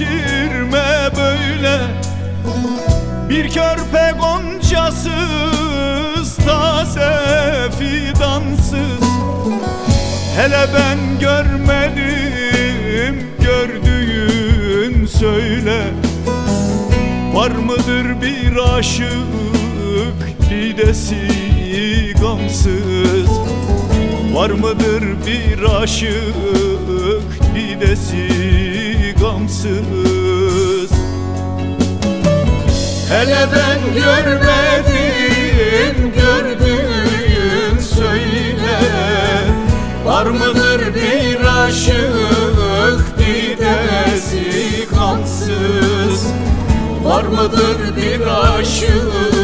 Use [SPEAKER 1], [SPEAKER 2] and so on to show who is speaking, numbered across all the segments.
[SPEAKER 1] geçirme böyle. Bir körpe goncasız taze fidansız. Hele ben görmedim gördüğün söyle. Var mıdır bir aşık didesi gamsız? Var mıdır bir aşık didesi gamsız Hele ben görmedim Gördüğün söyle. Var mıdır bir aşık Didesi gamsız Var mıdır bir aşık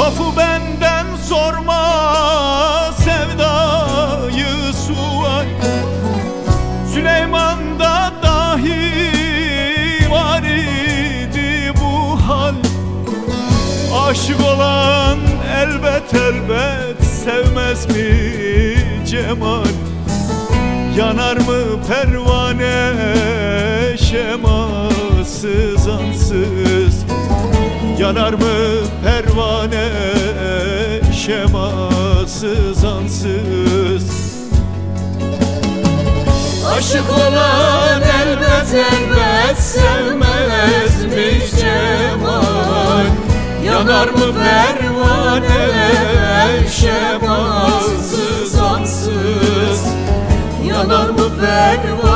[SPEAKER 1] Sofu benden sorma sevdayı suay Süleyman'da dahi var idi bu hal. Aşık olan elbet elbet sevmez mi cemal? Yanar mı pervane şemasız ansız Yanar mı pervane şemasız ansız? Aşık olan elbet elbet sevmez mi cemal? Yanar mı pervane şemasız ansız? Yanar mı pervane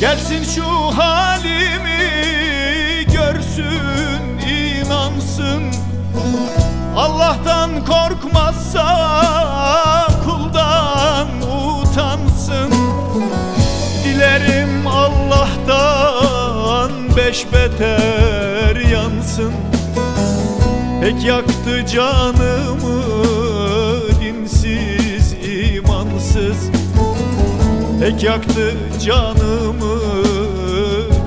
[SPEAKER 1] Gelsin şu halimi görsün inansın. Allah'tan korkmazsa kuldan utansın. Dilerim Allah'tan beş beter yansın. Pek yaktı canımı Pek yaktı canımı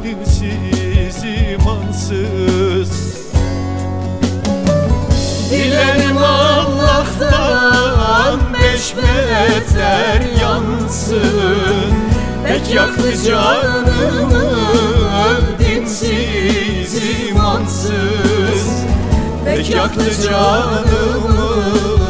[SPEAKER 1] dinsiz imansız. Dilerim Allah'tan beş beter yansın. Pek yaktı canımı dinsiz imansız. Pek yaktı canımı